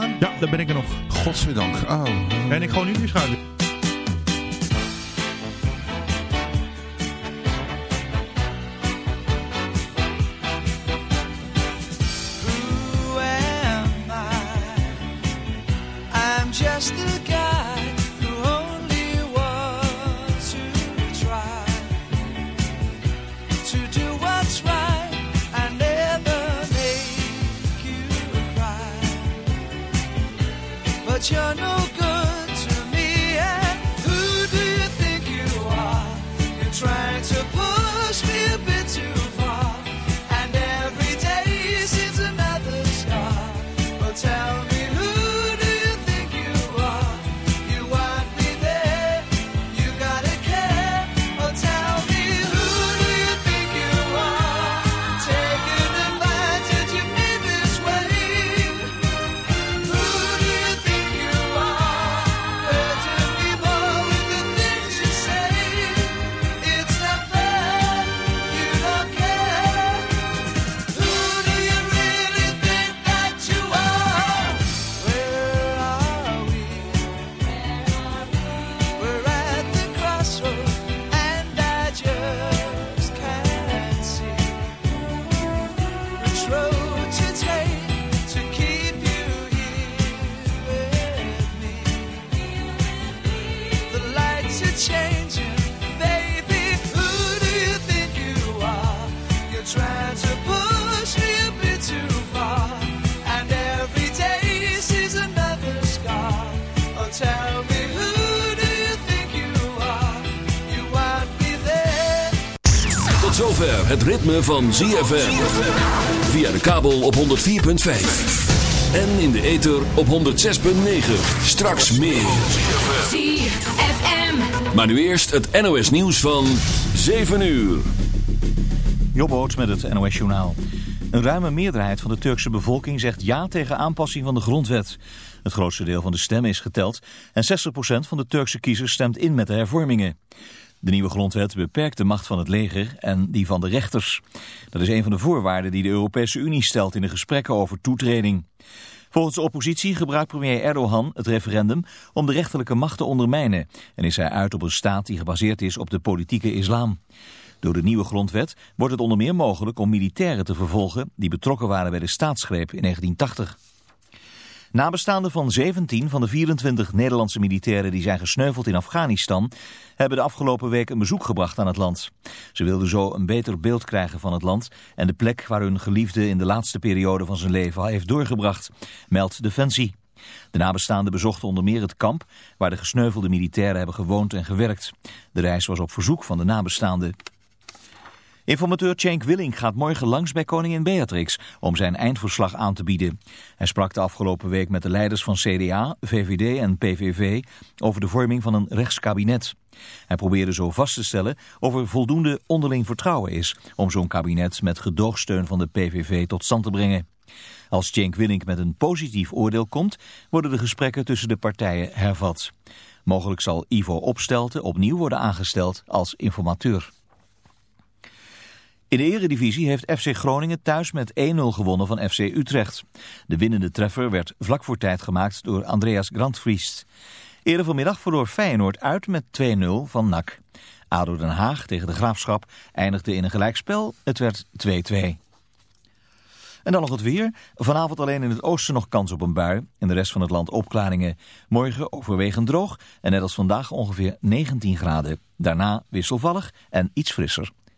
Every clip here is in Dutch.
Ja, daar ben ik er nog. Godzijdank. Oh. En ik gewoon nu weer schuilen. Zover het ritme van ZFM. Via de kabel op 104.5. En in de ether op 106.9. Straks meer. ZFM. Maar nu eerst het NOS nieuws van 7 uur. Jobboot met het NOS Journaal. Een ruime meerderheid van de Turkse bevolking zegt ja tegen aanpassing van de grondwet. Het grootste deel van de stemmen is geteld en 60% van de Turkse kiezers stemt in met de hervormingen. De nieuwe grondwet beperkt de macht van het leger en die van de rechters. Dat is een van de voorwaarden die de Europese Unie stelt in de gesprekken over toetreding. Volgens de oppositie gebruikt premier Erdogan het referendum om de rechterlijke macht te ondermijnen en is hij uit op een staat die gebaseerd is op de politieke islam. Door de nieuwe grondwet wordt het onder meer mogelijk om militairen te vervolgen die betrokken waren bij de staatsgreep in 1980. Nabestaanden van 17 van de 24 Nederlandse militairen die zijn gesneuveld in Afghanistan hebben de afgelopen week een bezoek gebracht aan het land. Ze wilden zo een beter beeld krijgen van het land en de plek waar hun geliefde in de laatste periode van zijn leven heeft doorgebracht, meldt Defensie. De nabestaanden bezochten onder meer het kamp waar de gesneuvelde militairen hebben gewoond en gewerkt. De reis was op verzoek van de nabestaanden. Informateur Cenk Willing gaat morgen langs bij koningin Beatrix om zijn eindverslag aan te bieden. Hij sprak de afgelopen week met de leiders van CDA, VVD en PVV over de vorming van een rechtskabinet. Hij probeerde zo vast te stellen of er voldoende onderling vertrouwen is om zo'n kabinet met gedoogsteun van de PVV tot stand te brengen. Als Cenk Willink met een positief oordeel komt, worden de gesprekken tussen de partijen hervat. Mogelijk zal Ivo Opstelten opnieuw worden aangesteld als informateur. In de eredivisie heeft FC Groningen thuis met 1-0 gewonnen van FC Utrecht. De winnende treffer werd vlak voor tijd gemaakt door Andreas Grandvriest. Eerder vanmiddag verloor Feyenoord uit met 2-0 van NAC. ADO Den Haag tegen de Graafschap eindigde in een gelijkspel. Het werd 2-2. En dan nog het weer. Vanavond alleen in het oosten nog kans op een bui. In de rest van het land opklaringen. Morgen overwegend droog en net als vandaag ongeveer 19 graden. Daarna wisselvallig en iets frisser.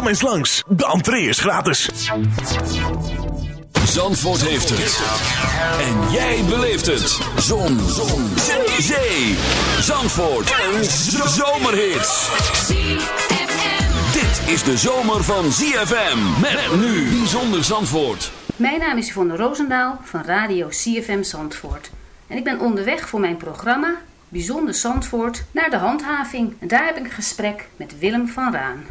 Kom eens langs, de entree is gratis. Zandvoort heeft het. En jij beleeft het. Zon. Zon. Zee. Zee. Zandvoort. Een zomerhit. ZFM. Dit is de zomer van ZFM. Met nu Bijzonder Zandvoort. Mijn naam is Yvonne Roosendaal van Radio CFM Zandvoort. En ik ben onderweg voor mijn programma Bijzonder Zandvoort naar de handhaving. En daar heb ik een gesprek met Willem van Raan.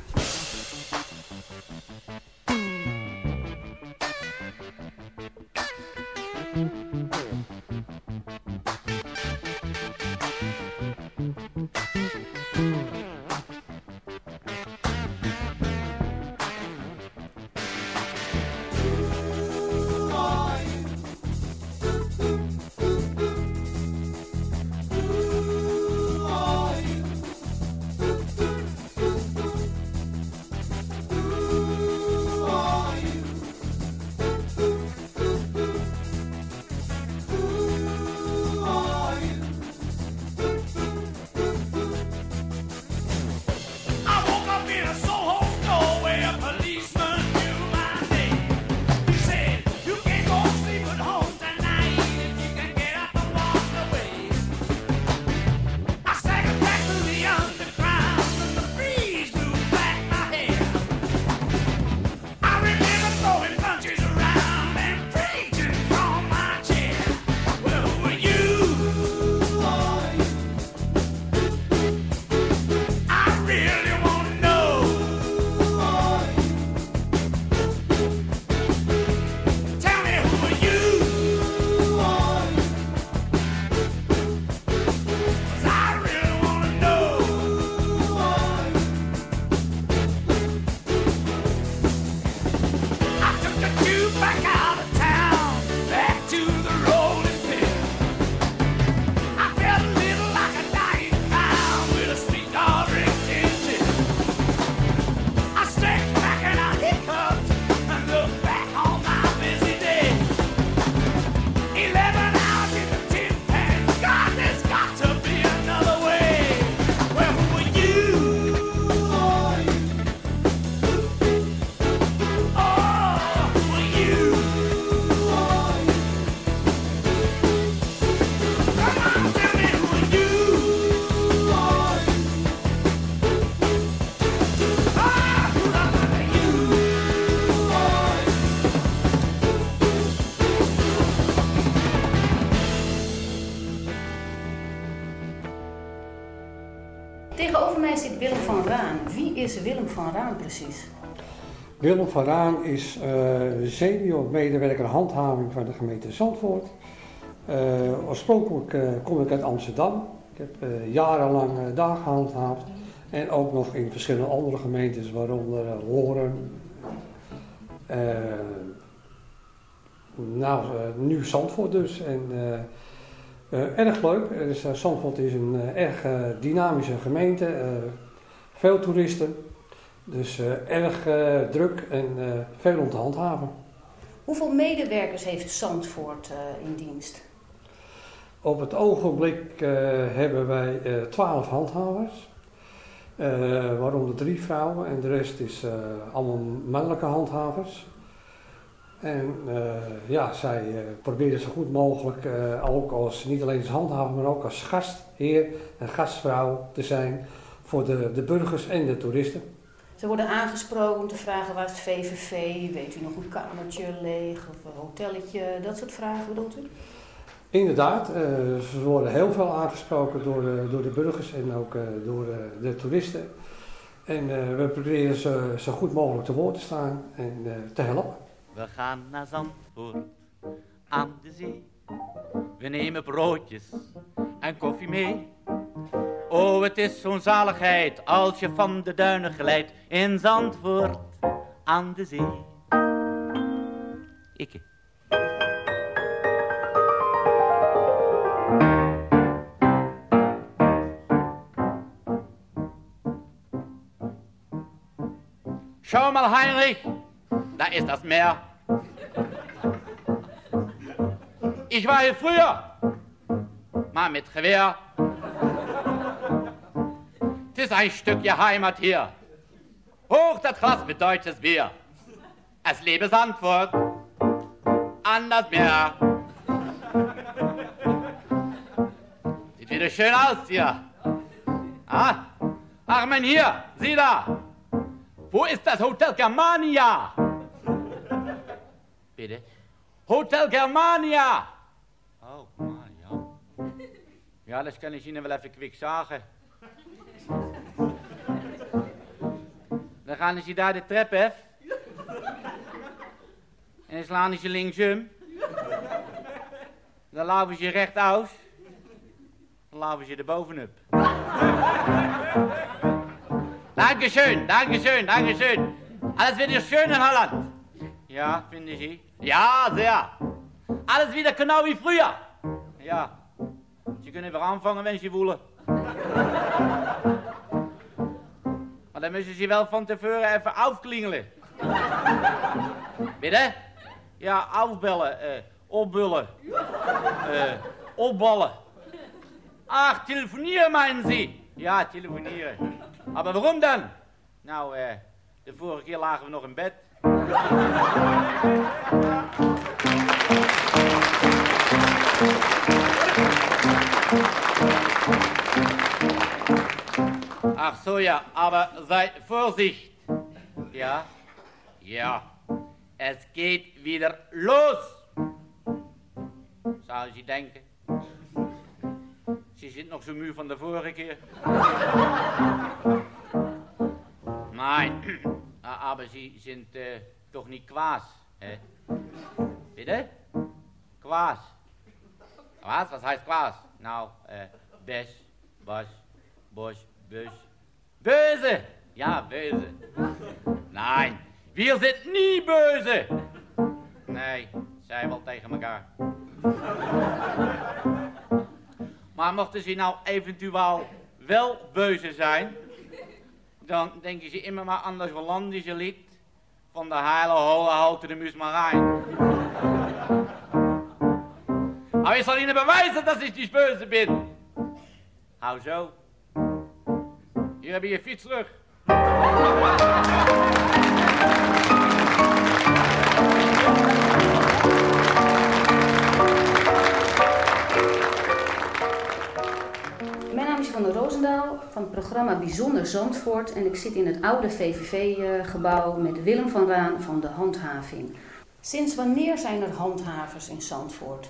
Tegenover mij zit Willem van Raan. Wie is Willem van Raan precies? Willem van Raan is eh, senior medewerker handhaving van de gemeente Zandvoort. Eh, oorspronkelijk eh, kom ik uit Amsterdam. Ik heb eh, jarenlang eh, daar gehandhaafd. En ook nog in verschillende andere gemeentes, waaronder eh, Horen. Eh, nou, eh, nu Zandvoort dus. En, eh, erg leuk. Is, eh, Zandvoort is een eh, erg dynamische gemeente. veel toeristen. Dus erg druk en veel om te handhaven. Hoeveel medewerkers heeft Zandvoort in dienst? Op het ogenblik hebben wij twaalf handhavers. Waaronder drie vrouwen en de rest is allemaal mannelijke handhavers. En eh, ja, zij proberen zo goed mogelijk eh, ook als, niet alleen als handhaver, maar ook als gastheer en gastvrouw te zijn voor de, de burgers en de toeristen. Ze worden aangesproken om te vragen waar is het VVV, weet u nog een kamertje leeg of een hotelletje, dat soort vragen bedoelt u? Inderdaad, ze worden heel veel aangesproken door de, door de burgers en ook door de toeristen. En we proberen ze zo goed mogelijk te woord te staan en te helpen. We gaan naar Zandvoort aan de zee. We nemen broodjes en koffie mee. Oh, het is zo'n zaligheid als je van de duinen glijdt in Zandvoort aan de zee. Ikke. Schau mal, Heinrich, da ist das Meer. Ich war hier früher mal mit Gewehr. Tis ein Stückchen Heimat hier. Hoch das Glas mit deutsches Bier. Es lebe Sandfurt an das Meer. Sieht wieder schön aus hier. Ah, ach mein hier, sieh da. Wo ist das Hotel Germania? Bitte? Hotel Germania. Ja. Dat kan je wel even kwik zagen. Dan gaan ze daar de trap af. En dan slaan ze linksum. Dan laven ze recht uit. Dan laven ze er bovenop. Dankeschön, dankeschön, dankeschön. Alles wieder schön in Holland. Ja, finden Sie? Ja, sehr. Alles wieder genau wie früher. Ja. Sie kunnen weer aanvangen, wenn Sie willen. Maar dan müssen Sie wel van tevoren even afklingelen. Bitte? Ja, afbellen, eh, opbullen, eh, opballen. Ach, telefonieren meinen Sie? Ja, telefonieren. Maar waarom dan? Nou, eh, de vorige keer lagen we nog in bed. Ach so, ja, aber sei Vorsicht. Ja, ja, es geht wieder los. Zou je denken? Ze zit nog zo muur van de vorige keer. Nein, aber Sie sind äh, doch nicht Quas, hä? Bitte? Was? Was heißt Quas? Nou, äh, Bes, Bos, Bosch, Bös. Böse! Ja, böse. Nein, wir sind nie böse. Nee, zij wel tegen elkaar. Maar mochten ze nou eventueel wel beuze zijn, dan denken ze immer maar aan dat Hollandische lied van de heile holle houten de Musmarijn. Maar ik zal Ihnen bewijzen dat ik niet böse ben. Hou zo. Hier heb je je fiets terug. Mijn naam is Van der Roosendaal van het programma Bijzonder Zandvoort en ik zit in het oude VVV-gebouw met Willem van Raan van de Handhaving. Sinds wanneer zijn er handhavers in Zandvoort?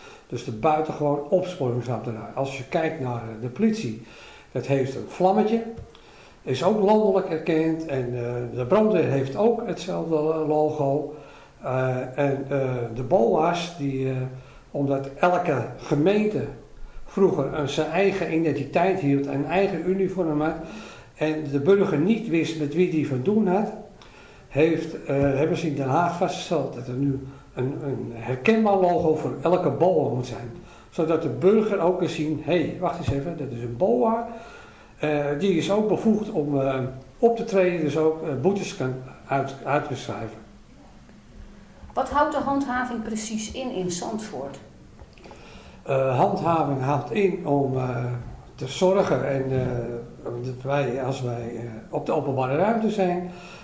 Dus de buitengewoon opsporingsambtenaar. Als je kijkt naar de politie, dat heeft een vlammetje. Is ook landelijk erkend. En eh, de brandweer heeft ook hetzelfde logo. Eh, en eh, de BOA's, die, eh, omdat elke gemeente vroeger een, zijn eigen identiteit hield, een eigen uniform had. En de burger niet wist met wie die van doen had, heeft, eh, hebben ze in Den Haag vastgesteld dat er nu een, een herkenbaar logo voor elke BOA moet zijn. Zodat de burger ook kan zien, hé, hey, wacht eens even, dat is een BOA. Eh, die is ook bevoegd om eh, op te treden, dus ook boetes kan uit, uit te schrijven. Wat houdt de handhaving precies in in Zandvoort? Handhaving houdt in om te zorgen en dat wij, als wij op de openbare ruimte zijn,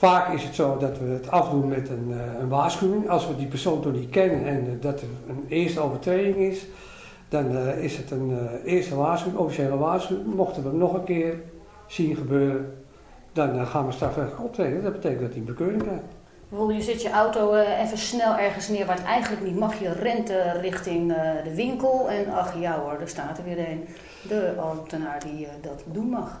vaak is het zo dat we het afdoen met een, eh, een waarschuwing. Als we die persoon toch niet kennen en eh, dat er een eerste overtreding is, dan eh, is het een eerste waarschuwing, officiële waarschuwing. Mochten we hem nog een keer zien gebeuren, dan gaan we strafrechtelijk optreden. Dat betekent dat hij een bekeuring krijgt. Bijvoorbeeld, je zet je auto even snel ergens neer waar het eigenlijk niet mag. Je rent richting de winkel en ach ja hoor, daar staat er weer een. De ambtenaar die dat doen mag.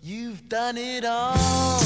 You've done it all.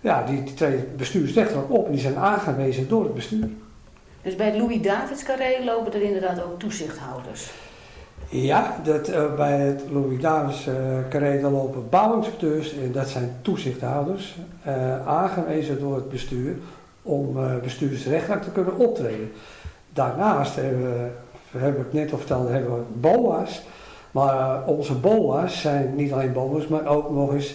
ja, die, die treden bestuursrechtelijk op. En die zijn aangewezen door het bestuur. Dus bij het Louis Davids Carré lopen er inderdaad ook toezichthouders. Ja, dat, eh, bij het Louis Davids eh carré lopen bouwinspecteurs. En dat zijn toezichthouders. eh, aangewezen door het bestuur om bestuursrechtelijk te kunnen optreden. Daarnaast hebben we, heb ik net al verteld, hebben we BOA's. Maar onze BOA's zijn niet alleen BOA's, maar ook nog eens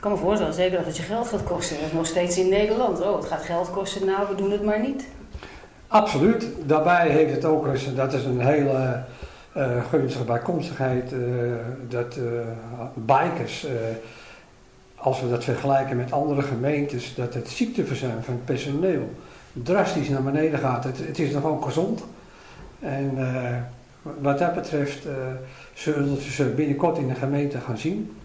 Ik kan me voorstellen, zeker dat het je geld gaat kosten. Dat is nog steeds in Nederland. Oh, het gaat geld kosten, nou, we doen het maar niet. Absoluut. Daarbij heeft het ook eens, dat is een hele eh, gunstige bijkomstigheid, eh, dat eh, bikers, als we dat vergelijken met andere gemeentes, dat het ziekteverzuim van het personeel drastisch naar beneden gaat. Het, is nog gezond. En wat dat betreft zullen we ze binnenkort in de gemeente gaan zien.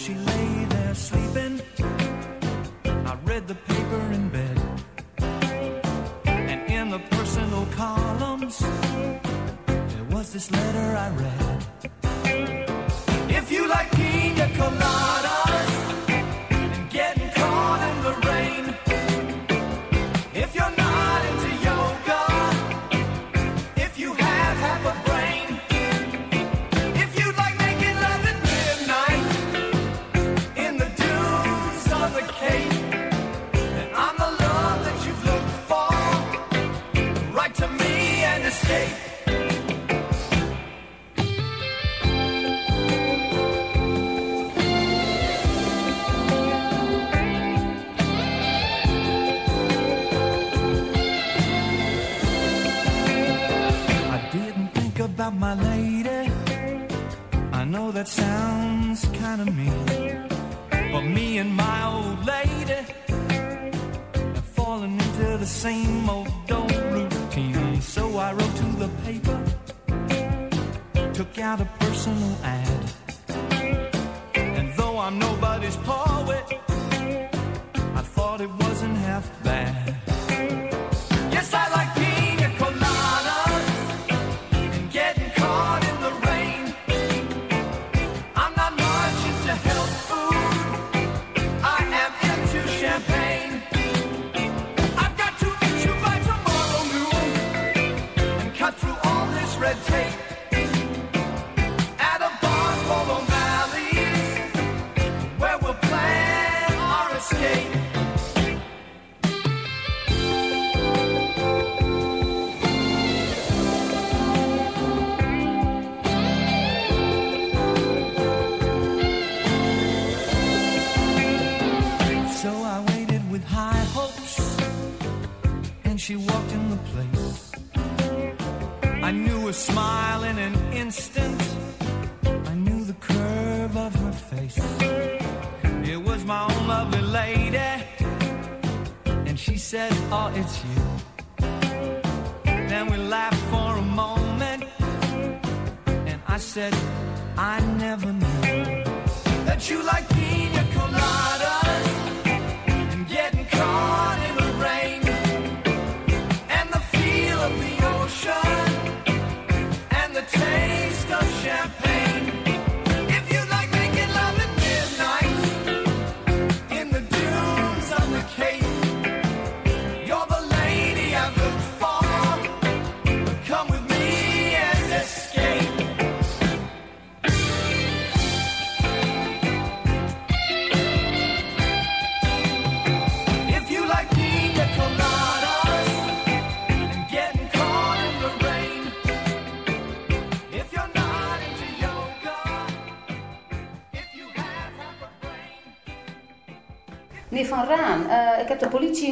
She lay there sleeping, I read the paper in bed. And in the personal columns, there was this letter I read. It's you."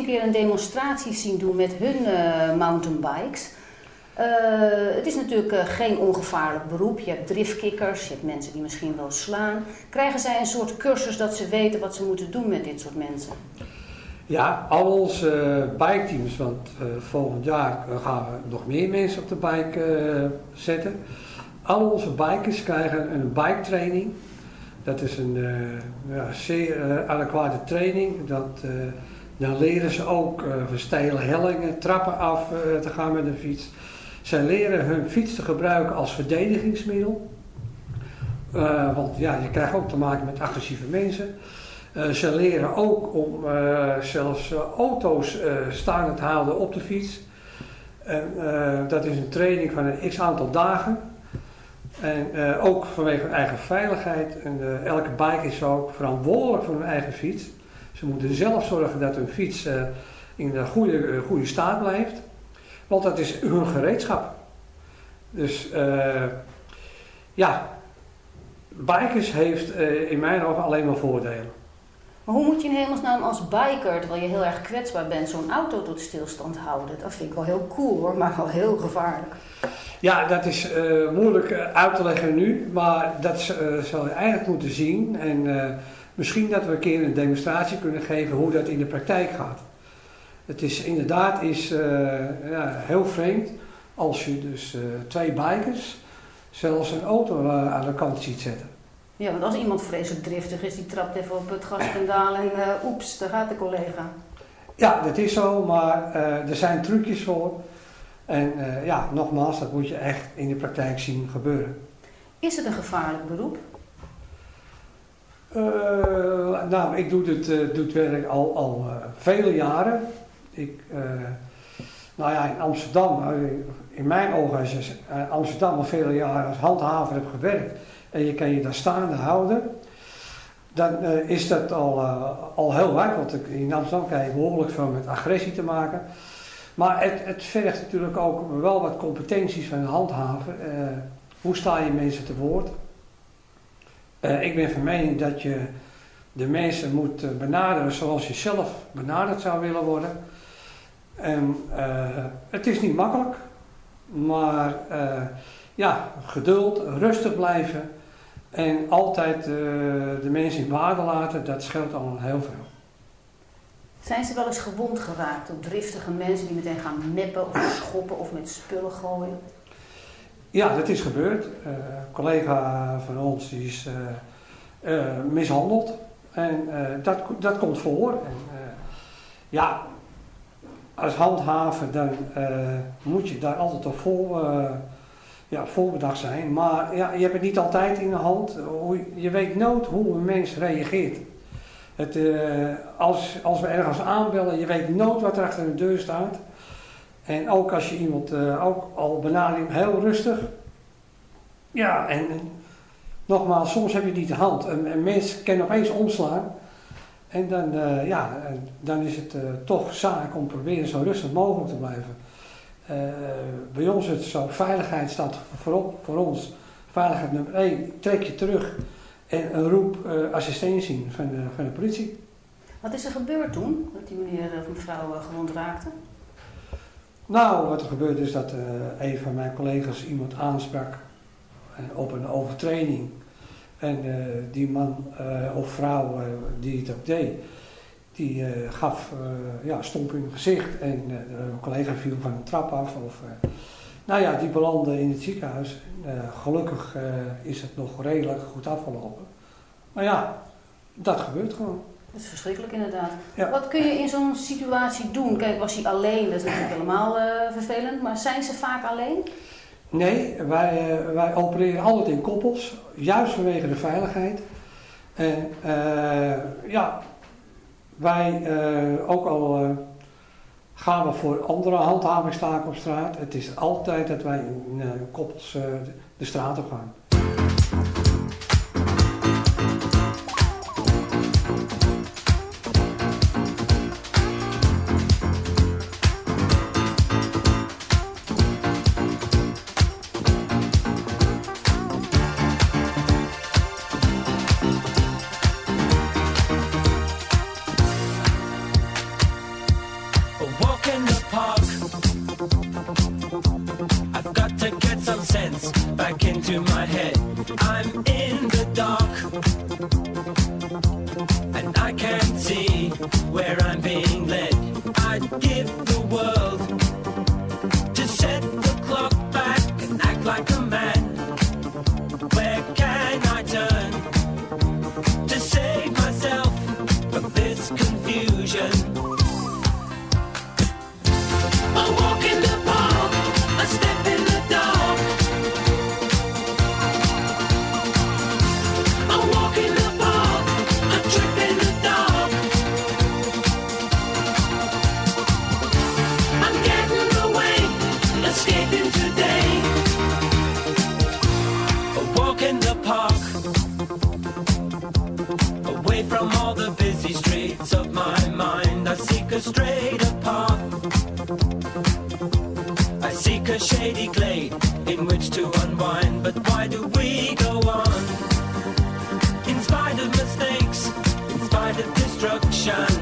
Keer een demonstratie zien doen met hun eh, mountainbikes. Eh, het is natuurlijk eh, geen ongevaarlijk beroep. Je hebt driftkikkers, je hebt mensen die misschien wel slaan. Krijgen zij een soort cursus dat ze weten wat ze moeten doen met dit soort mensen? Ja, al onze eh, biketeams, want volgend jaar gaan we nog meer mensen op de bike zetten. Al onze bikers krijgen een bike training. Dat is een ja, zeer adequate training. Dat, dan leren ze ook uh, verstijlen hellingen, trappen af eh, te gaan met een fiets. Zij leren hun fiets te gebruiken als verdedigingsmiddel. Eh, want ja, je krijgt ook te maken met agressieve mensen. Eh, ze leren ook om eh, zelfs eh, auto's eh, staande te houden op de fiets. En, eh, dat is een training van een x aantal dagen. En eh, ook vanwege hun eigen veiligheid. En eh, elke biker is ook verantwoordelijk voor hun eigen fiets. Ze moeten zelf zorgen dat hun fiets eh, in een goede, eh, goede staat blijft. Want dat is hun gereedschap. Dus eh, ja, bikers heeft in mijn ogen alleen maar voordelen. Maar hoe moet je in hemelsnaam als biker, terwijl je heel erg kwetsbaar bent, zo'n auto tot stilstand houden? Dat vind ik wel heel cool hoor, maar wel heel gevaarlijk. Ja, dat is moeilijk uit te leggen nu, maar dat z- zal je eigenlijk moeten zien. En misschien dat we een keer een demonstratie kunnen geven hoe dat in de praktijk gaat. Het is inderdaad is, eh, ja, heel vreemd als je dus eh, twee bikers zelfs een auto eh, aan de kant ziet zetten. Ja, want als iemand vreselijk driftig is, die trapt even op het gaspedaal en oeps, daar gaat de collega. Ja, dat is zo, maar er zijn trucjes voor. En ja, nogmaals, dat moet je echt in de praktijk zien gebeuren. Is het een gevaarlijk beroep? Eh, nou, ik doe dit, eh, werk al, al eh, vele jaren. Ik, nou ja, in Amsterdam, in mijn ogen, als je Amsterdam al vele jaren als handhaver hebt gewerkt en je kan je daar staande houden, dan is dat al, al heel waard. Want in Amsterdam krijg je behoorlijk veel met agressie te maken. Maar het, het vergt natuurlijk ook wel wat competenties van de handhaver. Hoe sta je mensen te woord? Eh, ik ben van mening dat je de mensen moet eh, benaderen zoals je zelf benaderd zou willen worden. En eh, het is niet makkelijk, maar ja, geduld, rustig blijven en altijd de mensen in waarde laten, dat scheelt al heel veel. Zijn ze wel eens gewond geraakt door driftige mensen die meteen gaan meppen of schoppen of met spullen gooien? Ja, dat is gebeurd. Eh, een collega van ons is eh, eh, mishandeld. En dat, dat komt voor. En, ja, als handhaver dan moet je daar altijd op vol, ja, voorbedacht zijn. Maar ja, je hebt het niet altijd in de hand. Je weet nooit hoe een mens reageert. Het, als, als we ergens aanbellen, je weet nooit wat er achter de deur staat. En ook als je iemand eh, ook al benadert, heel rustig. Ja, en, en nogmaals, soms heb je niet de hand. Een, een mens kan opeens omslaan. En dan, eh, ja, dan is het eh, toch zaak om proberen zo rustig mogelijk te blijven. Eh, bij ons is het zo, veiligheid staat voorop voor ons. Veiligheid nummer één, trek je terug en roep eh, assistentie van de, van de politie. Wat is er gebeurd toen, dat die meneer of mevrouw eh, gewond raakte? Nou, wat er gebeurde is dat eh, een van mijn collega's iemand aansprak eh, op een overtreding. En eh, die man of vrouw die het ook deed, die gaf ja, stomp in het gezicht. En een collega viel van een trap af. Of, nou ja, die belandde in het ziekenhuis. Gelukkig is het nog redelijk goed afgelopen. Maar ja, dat gebeurt gewoon. Dat is verschrikkelijk inderdaad. Ja. Wat kun je in zo'n situatie doen? Kijk, was hij alleen? Dat is natuurlijk helemaal eh, vervelend. Maar zijn ze vaak alleen? Nee, wij, eh, wij opereren altijd in koppels, juist vanwege de veiligheid. En eh, ja, wij ook al gaan we voor andere handhavingstaken op straat. Het is altijd dat wij in koppels de straat op gaan. A shady glade in which to unwind, but why do we go on? In spite of mistakes, in spite of destruction,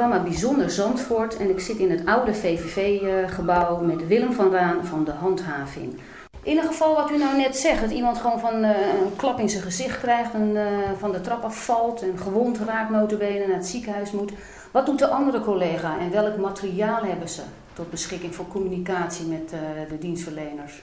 programma Bijzonder Zandvoort en ik zit in het oude VVV-gebouw met Willem van Raan van de handhaving. In een geval wat u nou net zegt, dat iemand gewoon van eh, een klap in zijn gezicht krijgt en eh, van de trap afvalt en gewond raakt notabene naar het ziekenhuis moet. Wat doet de andere collega en welk materiaal hebben ze tot beschikking voor communicatie met eh, de dienstverleners?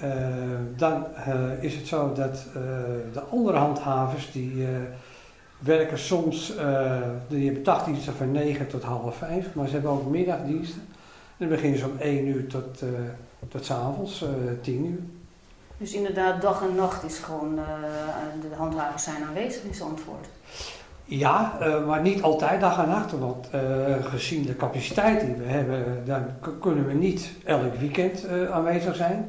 Eh, dan eh, is het zo dat eh, de andere handhavers die, werken soms, die hebben dagdiensten van 9 tot half 5, maar ze hebben ook middagdiensten. En dan beginnen ze om 1 uur tot, tot 's avonds, eh 10 uur. Dus inderdaad, dag en nacht is gewoon, de handhavers zijn aanwezig in Zandvoort. Ja, maar niet altijd dag en nacht, want gezien de capaciteit die we hebben, dan kunnen we niet elk weekend aanwezig zijn.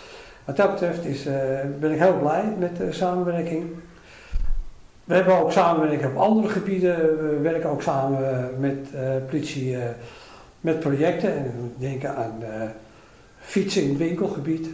Wat dat betreft is, ben ik heel blij met de samenwerking. We hebben ook samenwerking op andere gebieden. We werken ook samen met politie met projecten. En denken aan fietsen in het winkelgebied.